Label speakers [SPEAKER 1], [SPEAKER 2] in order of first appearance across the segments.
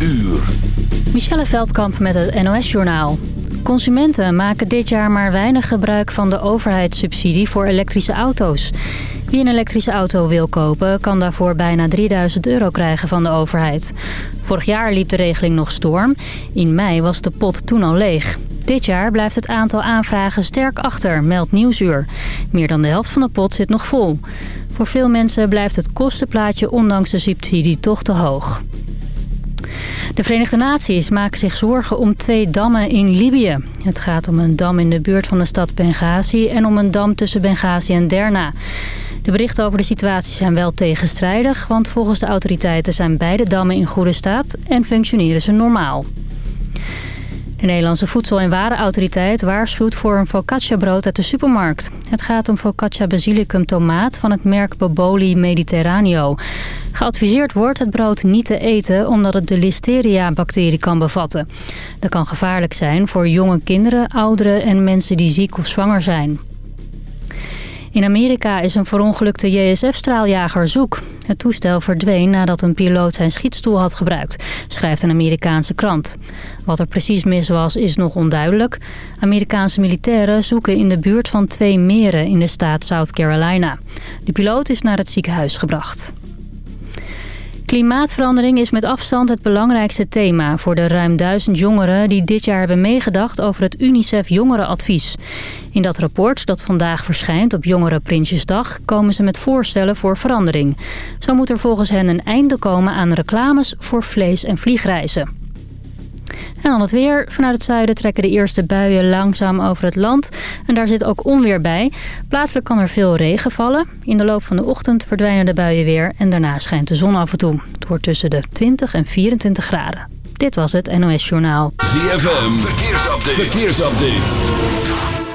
[SPEAKER 1] uur.
[SPEAKER 2] Michelle Veldkamp met het NOS-journaal. Consumenten maken dit jaar maar weinig gebruik van de overheidssubsidie voor elektrische auto's. Wie een elektrische auto wil kopen, kan daarvoor bijna 3000 euro krijgen van de overheid. Vorig jaar liep de regeling nog storm. In mei was de pot toen al leeg. Dit jaar blijft het aantal aanvragen sterk achter, meldt Nieuwsuur. Meer dan de helft van de pot zit nog vol. Voor veel mensen blijft het kostenplaatje ondanks de subsidie toch te hoog. De Verenigde Naties maken zich zorgen om twee dammen in Libië. Het gaat om een dam in de buurt van de stad Benghazi en om een dam tussen Benghazi en Derna. De berichten over de situatie zijn wel tegenstrijdig... want volgens de autoriteiten zijn beide dammen in goede staat en functioneren ze normaal. De Nederlandse Voedsel- en Warenautoriteit waarschuwt voor een focaccia-brood uit de supermarkt. Het gaat om focaccia basilicum tomaat van het merk Boboli Mediterraneo. Geadviseerd wordt het brood niet te eten omdat het de listeria-bacterie kan bevatten. Dat kan gevaarlijk zijn voor jonge kinderen, ouderen en mensen die ziek of zwanger zijn. In Amerika is een verongelukte JSF-straaljager zoek. Het toestel verdween nadat een piloot zijn schietstoel had gebruikt, schrijft een Amerikaanse krant. Wat er precies mis was, is nog onduidelijk. Amerikaanse militairen zoeken in de buurt van twee meren in de staat South Carolina. De piloot is naar het ziekenhuis gebracht. Klimaatverandering is met afstand het belangrijkste thema voor de ruim duizend jongeren die dit jaar hebben meegedacht over het UNICEF Jongerenadvies. In dat rapport dat vandaag verschijnt op Jongerenprinsjesdag komen ze met voorstellen voor verandering. Zo moet er volgens hen een einde komen aan reclames voor vlees- en vliegreizen. En dan het weer. Vanuit het zuiden trekken de eerste buien langzaam over het land. En daar zit ook onweer bij. Plaatselijk kan er veel regen vallen. In de loop van de ochtend verdwijnen de buien weer. En daarna schijnt de zon af en toe. Het wordt tussen de 20 en 24 graden. Dit was het NOS Journaal.
[SPEAKER 1] ZFM, verkeersupdate. verkeersupdate.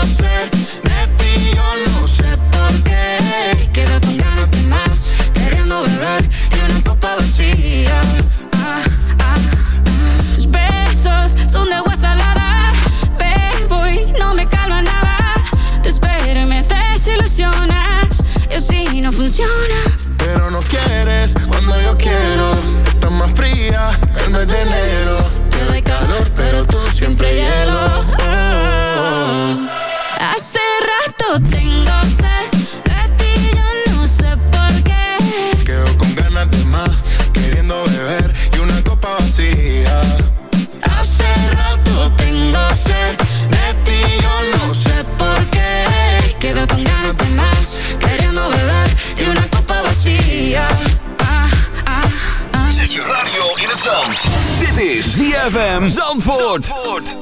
[SPEAKER 3] dansen met die. ZFM Zandvoort.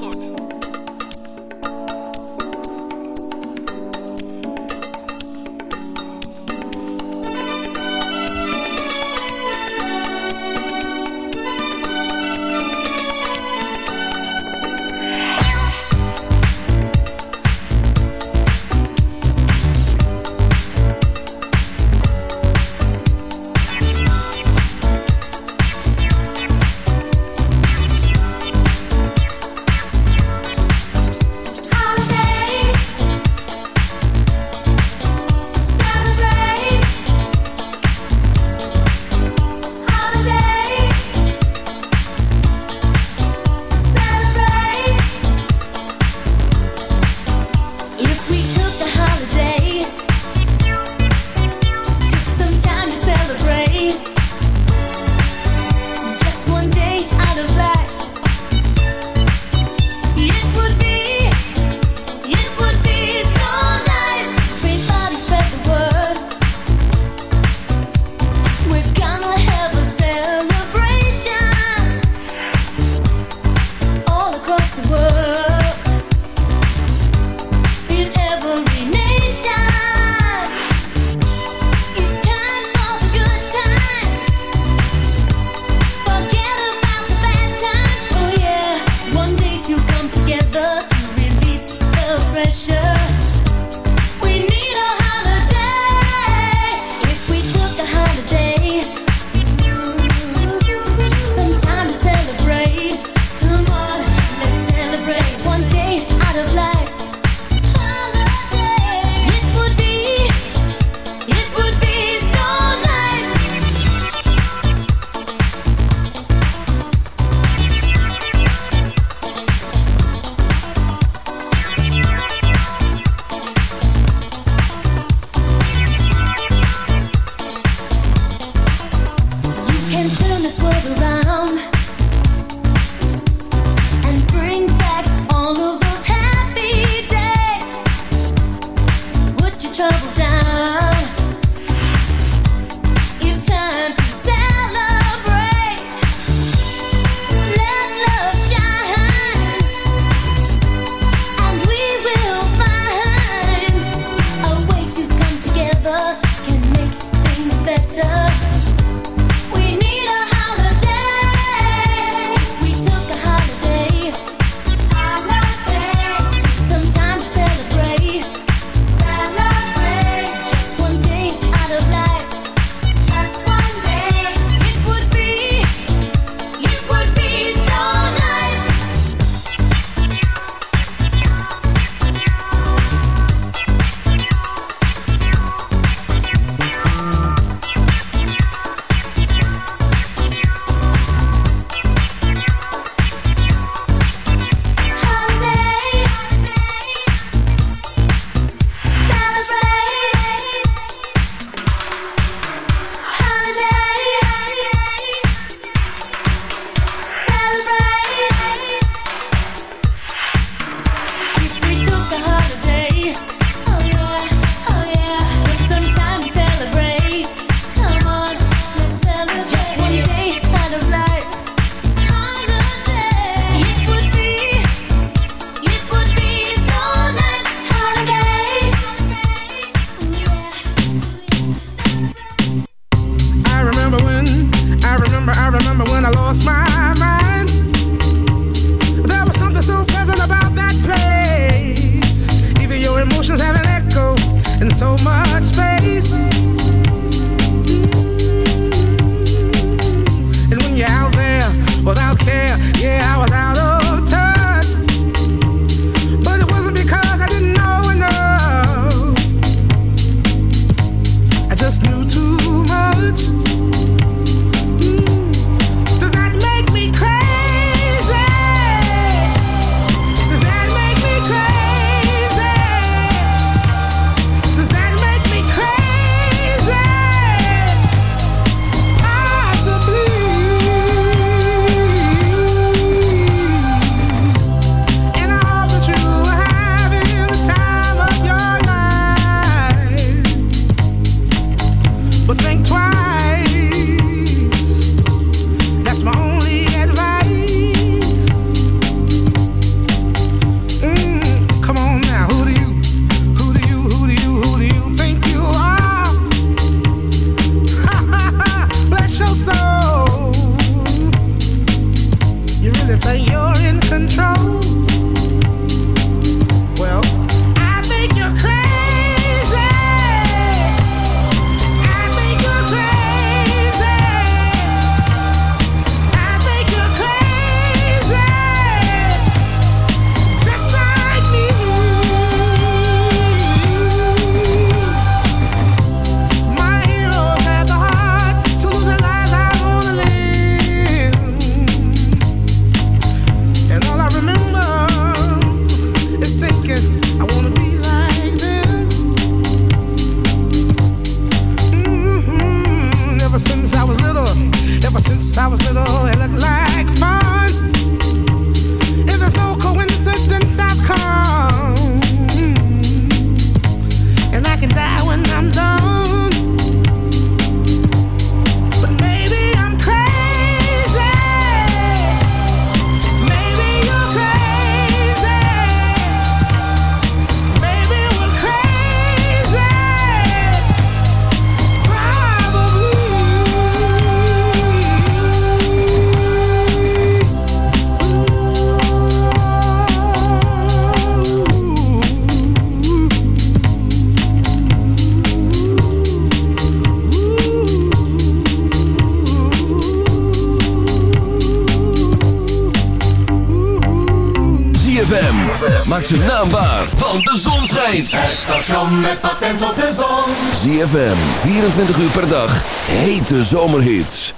[SPEAKER 4] Zijn naam waar, want de zon schijnt.
[SPEAKER 5] Het station met patent op de zon.
[SPEAKER 4] ZFM, 24 uur per dag, hete zomerhits.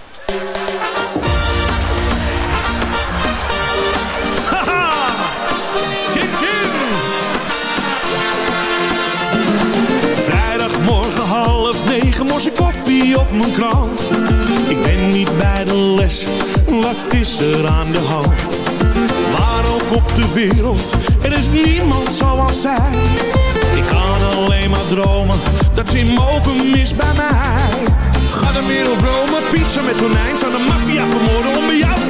[SPEAKER 6] Haha! Tjin, tjin! Vrijdagmorgen half negen, morse koffie op mijn krant. Ik ben niet bij de les, wat is er aan de hand? Waar ook op de wereld er niemand zoals zij. Ik kan alleen maar dromen dat ze mogen mis bij mij. Ga de wereld Rome, pizza met tonijn. Zou de maffia vermoorden om bij jou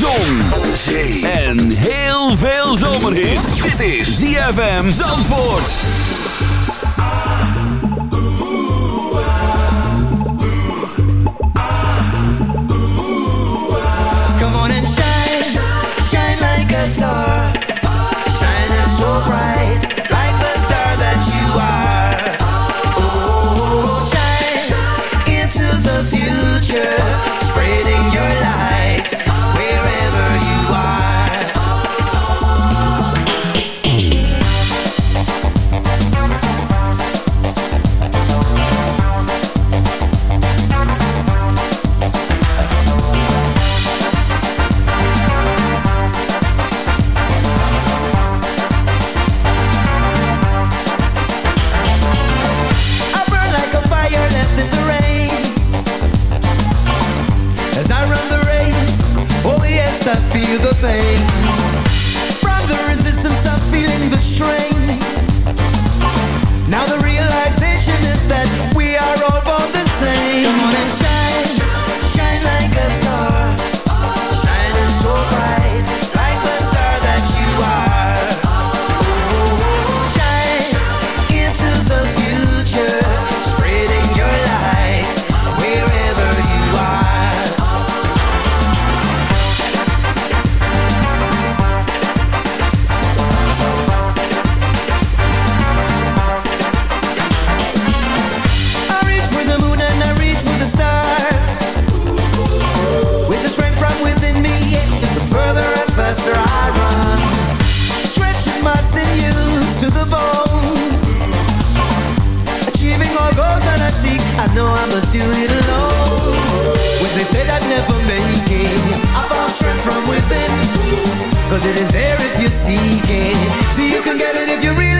[SPEAKER 7] Zon, zee en heel veel zomerhit. Dit is ZFM Zandvoort. Come on and shine, shine like a star. Shine
[SPEAKER 8] so bright. Must do it alone. When they said I'd never make it, I found strength from within. Cause it is there if you seek it. So you can get it if you really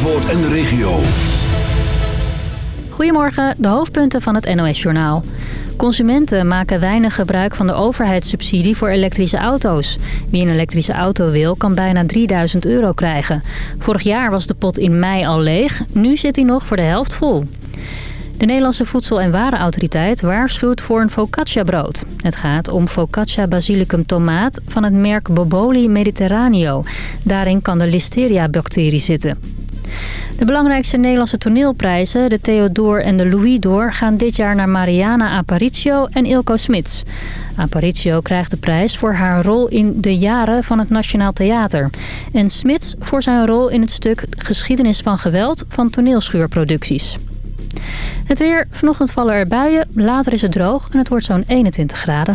[SPEAKER 4] Zandvoort en de regio.
[SPEAKER 2] Goedemorgen, de hoofdpunten van het NOS-journaal. Consumenten maken weinig gebruik van de overheidssubsidie voor elektrische auto's. Wie een elektrische auto wil, kan bijna 3000 euro krijgen. Vorig jaar was de pot in mei al leeg, nu zit hij nog voor de helft vol. De Nederlandse Voedsel- en Warenautoriteit waarschuwt voor een focaccia-brood. Het gaat om focaccia basilicum tomaat van het merk Boboli Mediterraneo. Daarin kan de listeria-bacterie zitten. De belangrijkste Nederlandse toneelprijzen, de Theodor en de Louis d'Or... gaan dit jaar naar Mariana Aparicio en Ilko Smits. Aparicio krijgt de prijs voor haar rol in De Jaren van het Nationaal Theater. En Smits voor zijn rol in het stuk Geschiedenis van Geweld van toneelschuurproducties. Het weer, vanochtend vallen er buien, later is het droog en het wordt zo'n 21 graden.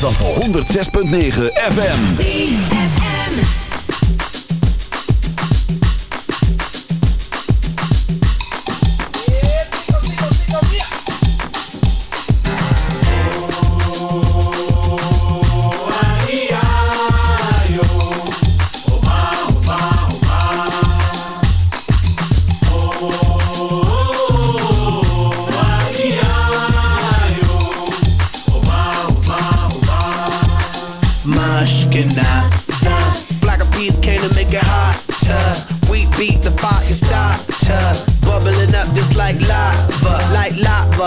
[SPEAKER 5] Zandvoort 106.9 FM.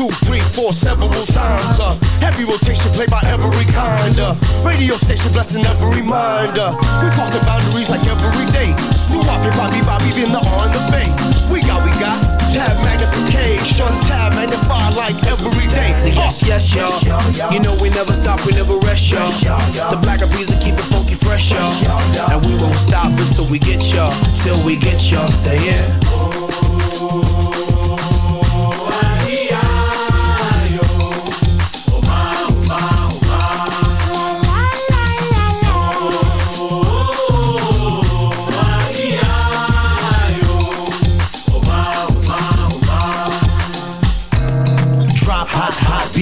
[SPEAKER 6] two, three, four, several times. Uh, heavy rotation played by every kind. Uh, radio station blessing every mind. Uh, we crossing boundaries like every day. New Bobby, Bobby, Bobby, been the on the bay. We got, we got tab magnification's tab magnify like every day.
[SPEAKER 9] Uh, yes, yes, y'all. You know we never stop, we never rest, y'all. The black of music keep it funky fresh, y'all. And we won't stop until we get y'all, till we get y'all. Say yeah.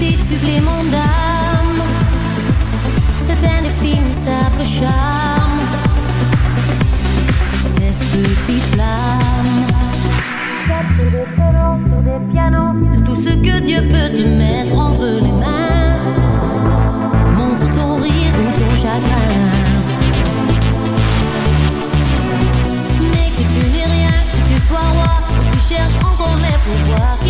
[SPEAKER 7] Ce tout petit supplément d'âme. C'est indéfinissable charme. Cette petite flamme Sur des pianos tout ce que Dieu peut te mettre entre les mains. Montre ton rire ou ton chagrin. Mais que tu n'es rien, que tu sois roi que Tu cherches encore les pouvoirs